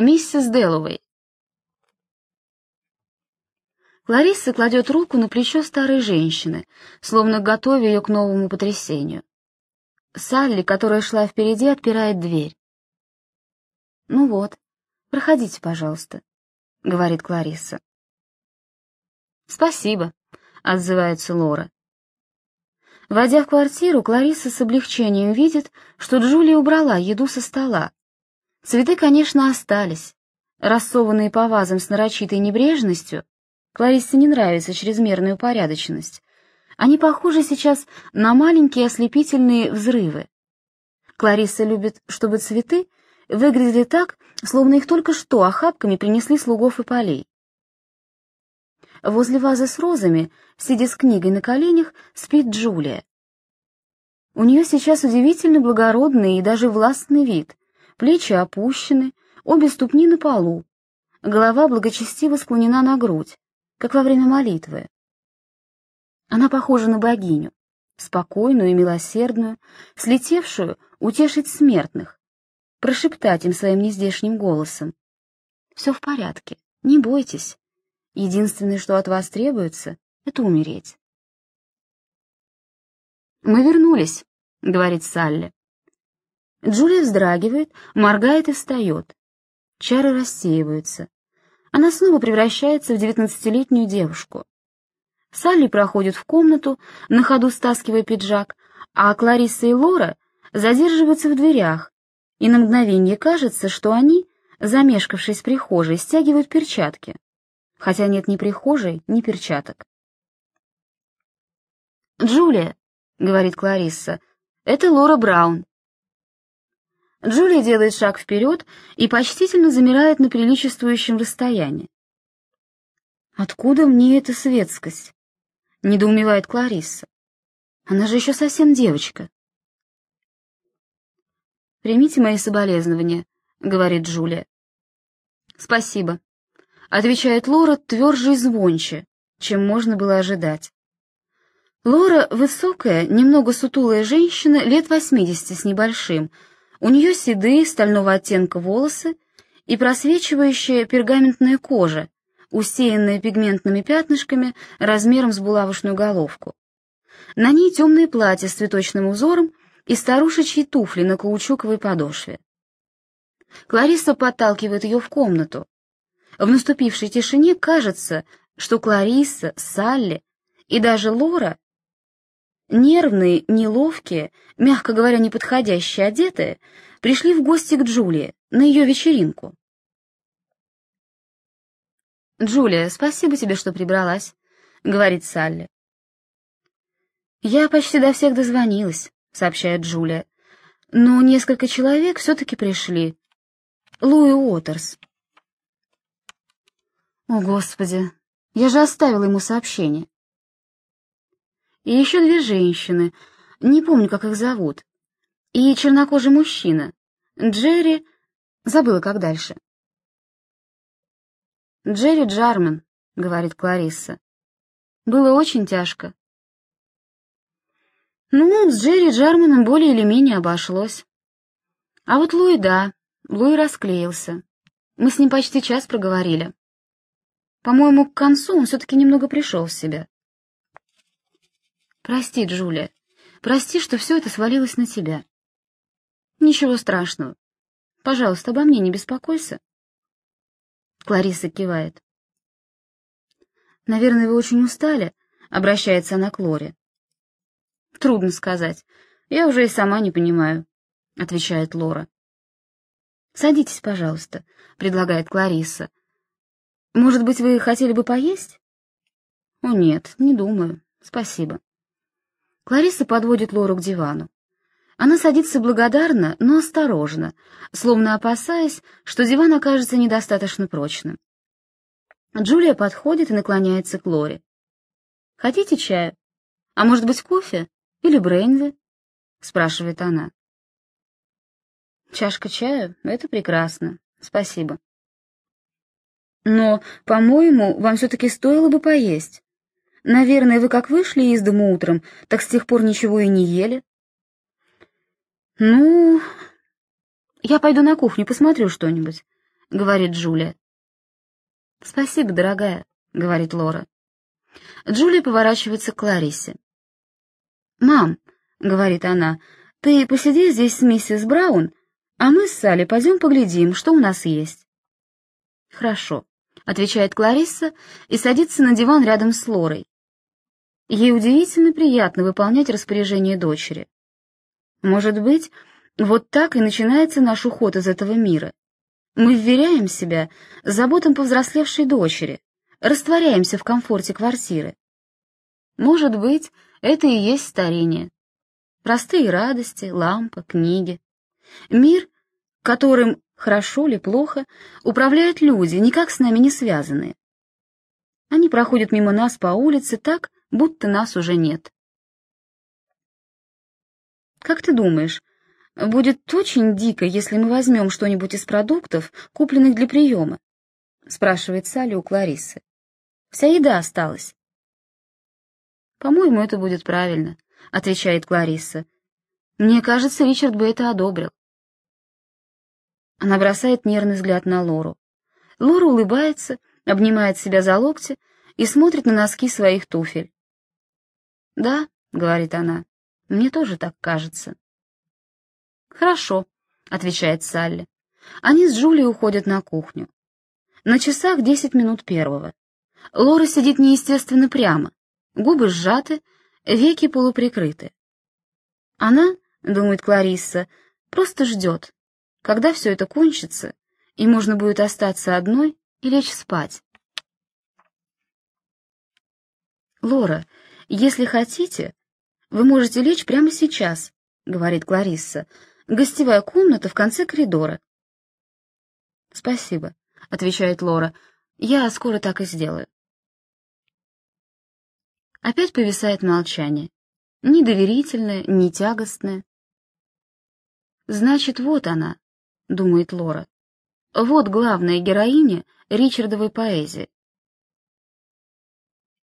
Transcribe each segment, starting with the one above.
Миссис Дэллоуэй. Кларисса кладет руку на плечо старой женщины, словно готовя ее к новому потрясению. Салли, которая шла впереди, отпирает дверь. «Ну вот, проходите, пожалуйста», — говорит Кларисса. «Спасибо», — отзывается Лора. Войдя в квартиру, Кларисса с облегчением видит, что Джулия убрала еду со стола. Цветы, конечно, остались. Рассованные по вазам с нарочитой небрежностью, Клариссе не нравится чрезмерная упорядоченность. Они похожи сейчас на маленькие ослепительные взрывы. Кларисса любит, чтобы цветы выглядели так, словно их только что охапками принесли слугов и полей. Возле вазы с розами, сидя с книгой на коленях, спит Джулия. У нее сейчас удивительно благородный и даже властный вид. Плечи опущены, обе ступни на полу. Голова благочестиво склонена на грудь, как во время молитвы. Она похожа на богиню, спокойную и милосердную, слетевшую утешить смертных, прошептать им своим нездешним голосом. «Все в порядке, не бойтесь, Единственное, что от вас требуется, это умереть. «Мы вернулись», — говорит Салли. Джулия вздрагивает, моргает и встает. Чары рассеиваются. Она снова превращается в девятнадцатилетнюю девушку. Салли проходит в комнату, на ходу стаскивая пиджак, а Клариса и Лора задерживаются в дверях, и на мгновение кажется, что они, замешкавшись в прихожей, стягивают перчатки хотя нет ни прихожей, ни перчаток. «Джулия», — говорит Кларисса, — «это Лора Браун». Джулия делает шаг вперед и почтительно замирает на приличествующем расстоянии. «Откуда мне эта светскость?» — недоумевает Кларисса. «Она же еще совсем девочка». «Примите мои соболезнования», — говорит Джулия. «Спасибо», — отвечает Лора тверже и звонче, чем можно было ожидать. Лора — высокая, немного сутулая женщина, лет восьмидесяти с небольшим. У нее седые, стального оттенка волосы и просвечивающая пергаментная кожа, усеянная пигментными пятнышками размером с булавочную головку. На ней темное платье с цветочным узором и старушечьи туфли на каучуковой подошве. Клариса подталкивает ее в комнату, в наступившей тишине кажется, что Клариса, Салли и даже Лора, нервные, неловкие, мягко говоря, неподходящие одетые, пришли в гости к Джулии на ее вечеринку. «Джулия, спасибо тебе, что прибралась», — говорит Салли. «Я почти до всех дозвонилась», — сообщает Джулия. «Но несколько человек все-таки пришли. Луи Уотерс, о, Господи, я же оставила ему сообщение. И еще две женщины, не помню, как их зовут, и чернокожий мужчина, Джерри, забыла, как дальше. «Джерри Джармен», — говорит Кларисса. «Было очень тяжко». Ну, с Джерри Джарменом более или менее обошлось. А вот Луи, да, Луи расклеился. Мы с ним почти час проговорили. По-моему, к концу он все-таки немного пришел в себя. Прости, Джулия, прости, что все это свалилось на тебя. Ничего страшного. Пожалуйста, обо мне не беспокойся. Клариса кивает. Наверное, вы очень устали, обращается она к Лоре. Трудно сказать. Я уже и сама не понимаю, отвечает Лора. Садитесь, пожалуйста, предлагает Клариса. Может быть, вы хотели бы поесть? О, нет, не думаю. Спасибо. Клариса подводит Лору к дивану. Она садится благодарно, но осторожно, словно опасаясь, что диван окажется недостаточно прочным. Джулия подходит и наклоняется к Лоре. «Хотите чаю? А может быть, кофе? Или бренди?» — спрашивает она. «Чашка чая — это прекрасно. Спасибо». Но, по-моему, вам все-таки стоило бы поесть. Наверное, вы как вышли из дома утром, так с тех пор ничего и не ели. Ну, я пойду на кухню, посмотрю что-нибудь, — говорит Джулия. «Спасибо, дорогая», — говорит Лора. Джулия поворачивается к Клариссе. «Мам», — говорит она, — «ты посиди здесь с миссис Браун, а мы с Салли пойдем поглядим, что у нас есть». «Хорошо», — отвечает Кларисса и садится на диван рядом с Лорой. Ей удивительно приятно выполнять распоряжение дочери. Может быть, вот так и начинается наш уход из этого мира. Мы вверяем себя заботам повзрослевшей дочери, растворяемся в комфорте квартиры. Может быть, это и есть старение. Простые радости, лампа, книги. Мир, которым, хорошо ли, плохо, управляют люди, никак с нами не связанные. Они проходят мимо нас по улице так, будто нас уже нет. Как ты думаешь, будет очень дико, если мы возьмем что-нибудь из продуктов, купленных для приема? Спрашивает Салли у Кларисы. Вся еда осталась. «По-моему, это будет правильно», — отвечает Кларисса. «Мне кажется, Ричард бы это одобрил». Она бросает нервный взгляд на Лору. Лора улыбается, обнимает себя за локти и смотрит на носки своих туфель. «Да», — говорит она, — «мне тоже так кажется». «Хорошо», — отвечает Салли. Они с Джулией уходят на кухню. На часах десять минут первого. Лора сидит неестественно прямо, губы сжаты, веки полуприкрыты. Она, думает Кларисса, просто ждет, когда все это кончится, и можно будет остаться одной и лечь спать. «Лора, если хотите, вы можете лечь прямо сейчас», — говорит Кларисса. «Гостевая комната в конце коридора». «Спасибо», — отвечает Лора. «Я скоро так и сделаю». Опять повисает молчание. Ни доверительное, ни тягостное. «Значит, вот она», — думает Лора. «Вот главная героиня Ричардовой поэзии.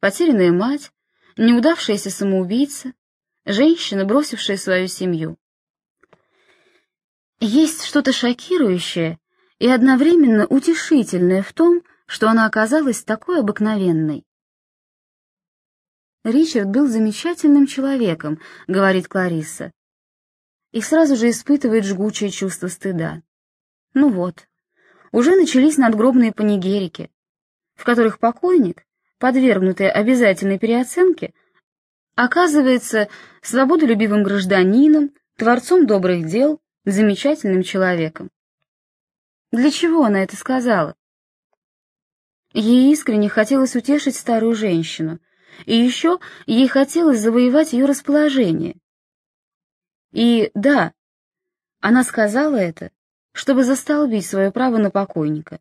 Потерянная мать, неудавшаяся самоубийца, женщина, бросившая свою семью. Есть что-то шокирующее и одновременно утешительное в том, что она оказалась такой обыкновенной. Ричард был замечательным человеком, говорит Кларисса. И сразу же испытывает жгучее чувство стыда. Ну вот, уже начались надгробные панигерики, в которых покойник, подвергнутый обязательной переоценке, оказывается свободолюбивым гражданином, творцом добрых дел, замечательным человеком. Для чего она это сказала? Ей искренне хотелось утешить старую женщину, и еще ей хотелось завоевать ее расположение. И да, она сказала это, чтобы застолбить свое право на покойника.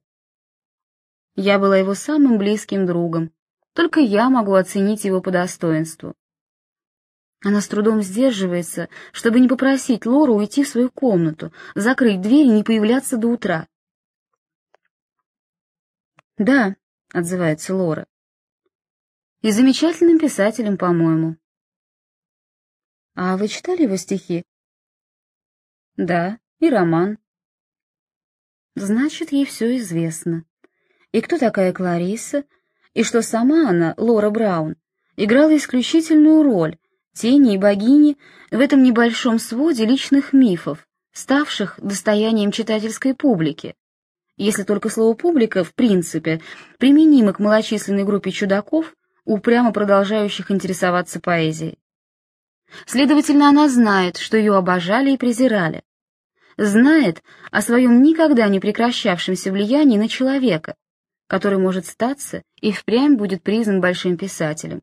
Я была его самым близким другом, только я могу оценить его по достоинству. Она с трудом сдерживается, чтобы не попросить Лору уйти в свою комнату, закрыть дверь и не появляться до утра. «Да», — отзывается Лора, и замечательным писателем, по-моему. А вы читали его стихи? Да, и роман. Значит, ей все известно. И кто такая Клариса, и что сама она, Лора Браун, играла исключительную роль тени и богини в этом небольшом своде личных мифов, ставших достоянием читательской публики. Если только слово «публика» в принципе применимо к малочисленной группе чудаков, упрямо продолжающих интересоваться поэзией. Следовательно, она знает, что ее обожали и презирали. Знает о своем никогда не прекращавшемся влиянии на человека, который может статься и впрямь будет признан большим писателем.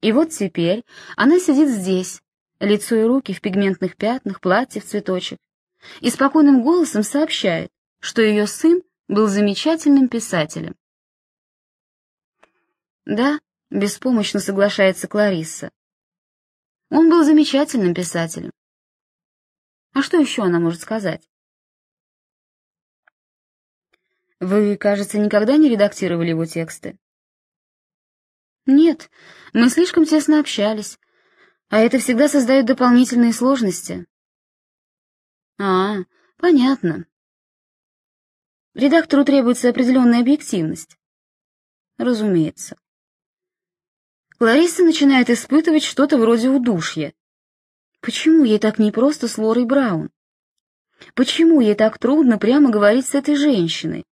И вот теперь она сидит здесь, лицо и руки в пигментных пятнах, платье в цветочек, и спокойным голосом сообщает, что ее сын был замечательным писателем. Да, Беспомощно соглашается Кларисса. Он был замечательным писателем. А что еще она может сказать? Вы, кажется, никогда не редактировали его тексты? Нет, мы слишком тесно общались, а это всегда создает дополнительные сложности. А, понятно. Редактору требуется определенная объективность. Разумеется. Клариса начинает испытывать что-то вроде удушья. Почему ей так непросто с Лорой Браун? Почему ей так трудно прямо говорить с этой женщиной?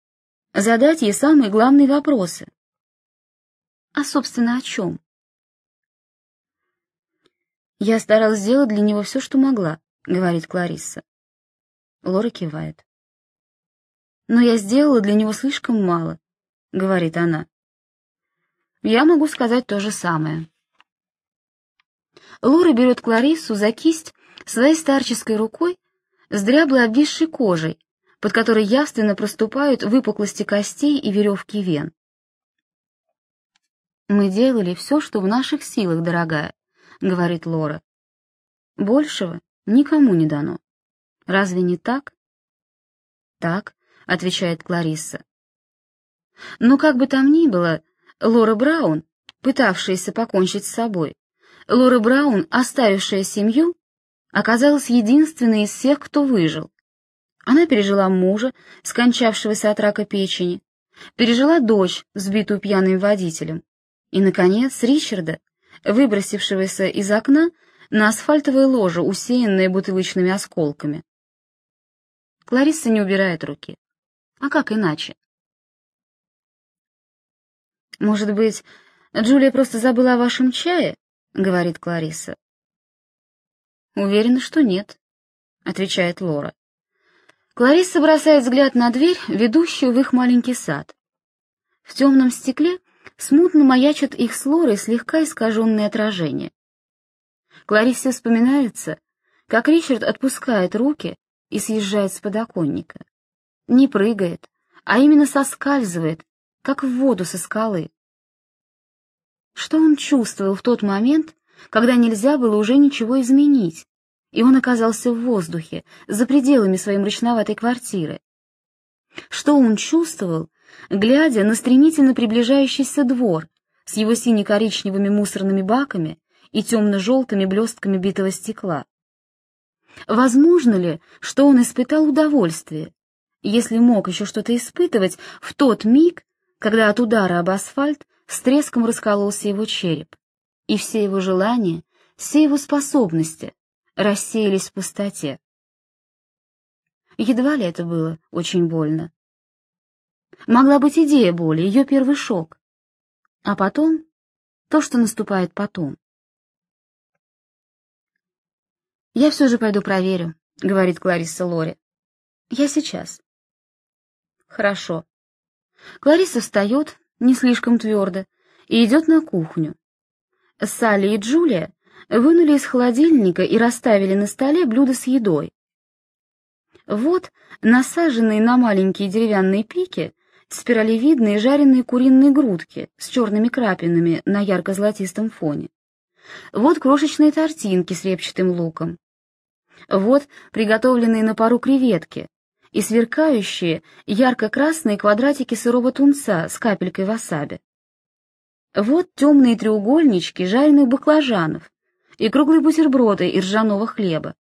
Задать ей самые главные вопросы? А, собственно, о чем? «Я старалась сделать для него все, что могла», — говорит Кларисса. Лора кивает. «Но я сделала для него слишком мало», — говорит она. «Я могу сказать то же самое». Лора берет Клариссу за кисть своей старческой рукой с дряблой обвисшей кожей, под которой явственно проступают выпуклости костей и веревки вен. «Мы делали все, что в наших силах, дорогая», — говорит Лора. «Большего никому не дано. Разве не так?» «Так», — отвечает Кларисса. Но как бы там ни было, Лора Браун, пытавшаяся покончить с собой, Лора Браун, оставившая семью, оказалась единственной из всех, кто выжил. Она пережила мужа, скончавшегося от рака печени, пережила дочь, сбитую пьяным водителем, и, наконец, Ричарда, выбросившегося из окна на асфальтовое ложе, усеянное бутылочными осколками. Кларисса не убирает руки. А как иначе? «Может быть, Джулия просто забыла о вашем чае?» — говорит Кларисса. «Уверена, что нет», — отвечает Лора. Кларисса бросает взгляд на дверь, ведущую в их маленький сад. В темном стекле смутно маячат их с Лорой слегка искаженные отражения. Клариссе вспоминается, как Ричард отпускает руки и съезжает с подоконника. Не прыгает, а именно соскальзывает, как в воду со скалы. Что он чувствовал в тот момент, когда нельзя было уже ничего изменить, и он оказался в воздухе, за пределами своей мрачноватой квартиры? Что он чувствовал, глядя на стремительно приближающийся двор с его сине-коричневыми мусорными баками и темно-желтыми блестками битого стекла. Возможно ли, что он испытал удовольствие, если мог еще что-то испытывать в тот миг, когда от удара об асфальт с треском раскололся его череп, и все его желания, все его способности рассеялись в пустоте? Едва ли это было очень больно. Могла быть идея боли, ее первый шок. А потом то, что наступает потом. «Я все же пойду проверю», — говорит Клариса Лори. «Я сейчас». «Хорошо». Клариса встает, не слишком твердо, и идет на кухню. Салли и Джулия вынули из холодильника и расставили на столе блюда с едой. Вот насаженные на маленькие деревянные пики спиралевидные жареные куриные грудки с черными крапинами на ярко-золотистом фоне. Вот крошечные тортинки с репчатым луком. Вот приготовленные на пару креветки и сверкающие ярко-красные квадратики сырого тунца с капелькой васаби. Вот темные треугольнички жареных баклажанов и круглые бутерброды из ржаного хлеба.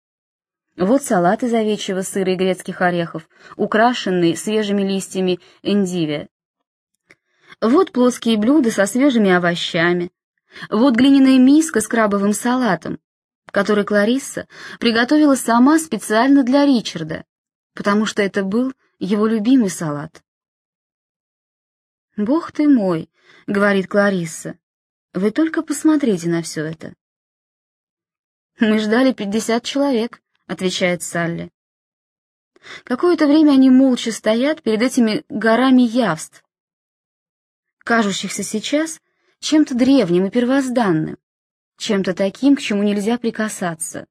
Вот салат из овечьего сыра и грецких орехов, украшенный свежими листьями эндивия. Вот плоские блюда со свежими овощами. Вот глиняная миска с крабовым салатом, который Кларисса приготовила сама специально для Ричарда, потому что это был его любимый салат. «Бог ты мой», — говорит Кларисса, — «вы только посмотрите на все это». «Мы ждали пятьдесят человек», — отвечает Салли. Какое-то время они молча стоят перед этими горами явств, кажущихся сейчас чем-то древним и первозданным чем-то таким, к чему нельзя прикасаться.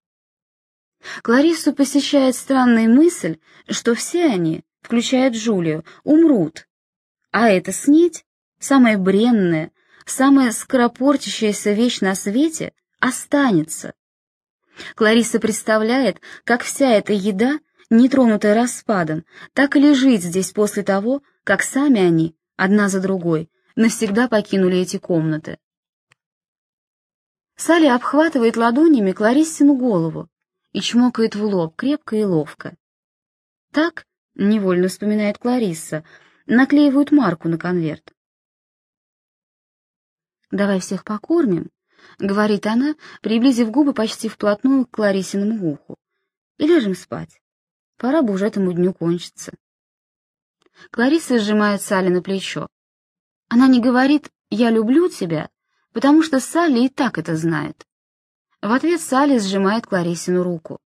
Клариссу посещает странная мысль, что все они, включая Джулию, умрут, а эта снеть, самая бренная, самая скоропортящаяся вещь на свете, останется. Кларисса представляет, как вся эта еда, нетронутая распадом, так и лежит здесь после того, как сами они, одна за другой, навсегда покинули эти комнаты. Салли обхватывает ладонями Клариссину голову и чмокает в лоб крепко и ловко. Так, — невольно вспоминает Кларисса, наклеивают марку на конверт. «Давай всех покормим», — говорит она, приблизив губы почти вплотную к Клариссиному уху, — «и ляжем спать. Пора бы уже этому дню кончиться». Клариса сжимает Салли на плечо. Она не говорит «я люблю тебя», потому что Салли и так это знает. В ответ Салли сжимает Клариссину руку.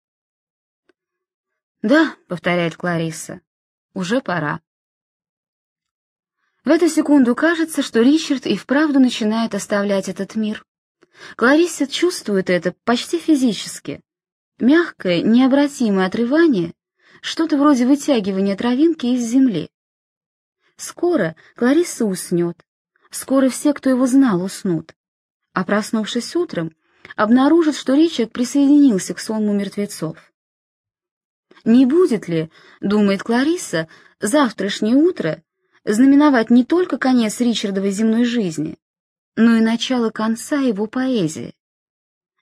«Да», — повторяет Кларисса, — «уже пора». В эту секунду кажется, что Ричард и вправду начинает оставлять этот мир. Кларисса чувствует это почти физически. Мягкое, необратимое отрывание, что-то вроде вытягивания травинки из земли. Скоро Кларисса уснет, скоро все, кто его знал, уснут. А проснувшись утром, обнаружит, что Ричард присоединился к сонму мертвецов. Не будет ли, думает Кларисса, завтрашнее утро знаменовать не только конец Ричардовой земной жизни, но и начало конца его поэзии.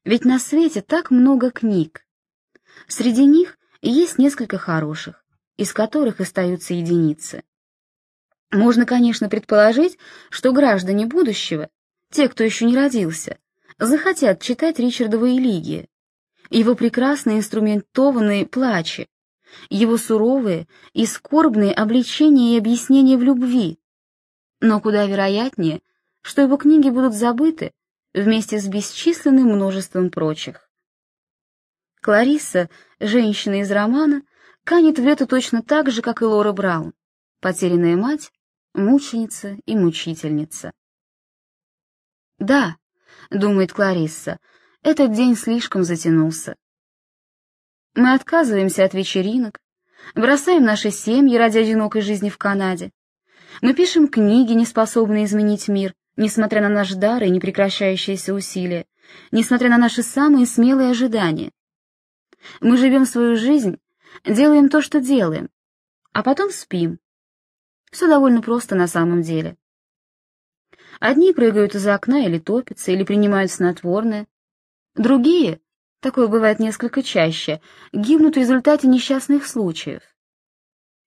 Ведь на свете так много книг. Среди них есть несколько хороших, из которых остаются единицы. Можно, конечно, предположить, что граждане будущего, те, кто еще не родился, захотят читать Ричардова элегии, его прекрасные инструментованные плачи, его суровые и скорбные обличения и объяснения в любви. Но куда вероятнее, что его книги будут забыты вместе с бесчисленным множеством прочих. Кларисса, женщина из романа, канет в лето точно так же, как и Лора Браун, потерянная мать, мученица и мучительница. «Да», — думает Кларисса, — «этот день слишком затянулся. Мы отказываемся от вечеринок, бросаем наши семьи ради одинокой жизни в Канаде. Мы пишем книги, не способные изменить мир, несмотря на наш дар и непрекращающиеся усилия, несмотря на наши самые смелые ожидания. Мы живем свою жизнь, делаем то, что делаем, а потом спим. Все довольно просто на самом деле. Одни прыгают из окна или топятся, или принимают снотворное. Другие такое бывает несколько чаще, гибнут в результате несчастных случаев.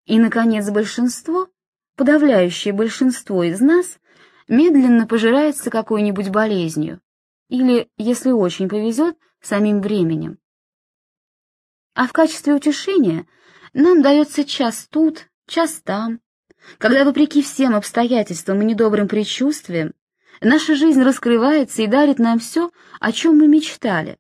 И, наконец, большинство, подавляющее большинство из нас, медленно пожирается какой-нибудь болезнью или, если очень повезет, самим временем. А в качестве утешения нам дается час тут, час там, когда, вопреки всем обстоятельствам и недобрым предчувствиям, наша жизнь раскрывается и дарит нам все, о чем мы мечтали.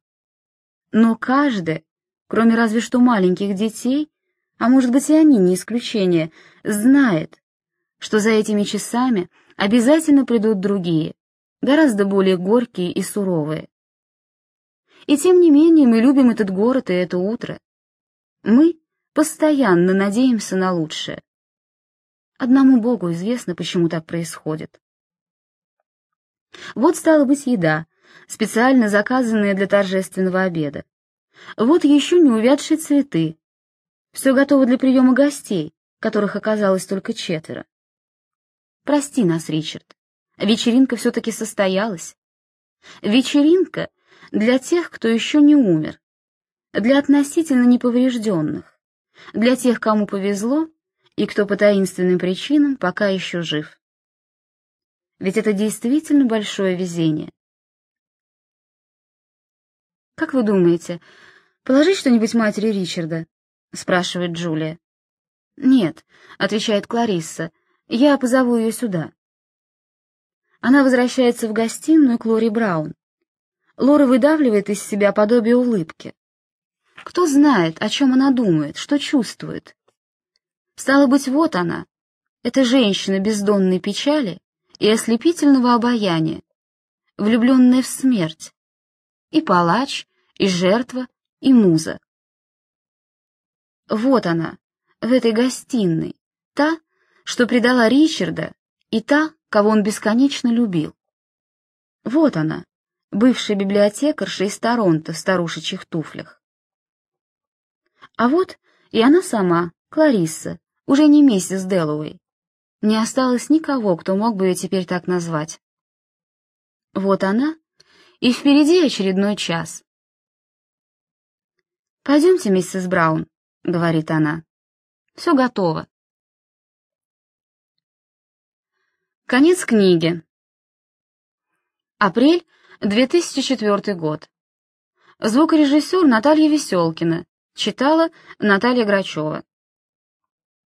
Но каждый, кроме разве что маленьких детей, а может быть и они не исключение, знает, что за этими часами обязательно придут другие, гораздо более горькие и суровые. И тем не менее мы любим этот город и это утро. Мы постоянно надеемся на лучшее. Одному Богу известно, почему так происходит. Вот стала быть еда, специально заказанные для торжественного обеда. Вот еще не увядшие цветы. Все готово для приема гостей, которых оказалось только четверо. Прости нас, Ричард. Вечеринка все-таки состоялась. Вечеринка для тех, кто еще не умер, для относительно неповрежденных, для тех, кому повезло и кто по таинственным причинам пока еще жив. Ведь это действительно большое везение. «Как вы думаете, положить что-нибудь матери Ричарда?» — спрашивает Джулия. «Нет», — отвечает Кларисса, — «я позову ее сюда». Она возвращается в гостиную к Лори Браун. Лора выдавливает из себя подобие улыбки. Кто знает, о чем она думает, что чувствует. Стало быть, вот она, эта женщина бездонной печали и ослепительного обаяния, влюбленная в смерть, и палач, и жертва, и муза. Вот она, в этой гостиной, та, что предала Ричарда, и та, кого он бесконечно любил. Вот она, бывшая библиотекарша из Торонто в старушечьих туфлях. А вот и она сама, Кларисса, уже не миссис Дэллоуэй. Не осталось никого, кто мог бы ее теперь так назвать. Вот она и впереди очередной час. «Пойдемте, миссис Браун», — говорит она. Все готово. Конец книги. Апрель 2004 год. Звукорежиссер Наталья Веселкина. Читала Наталья Грачева.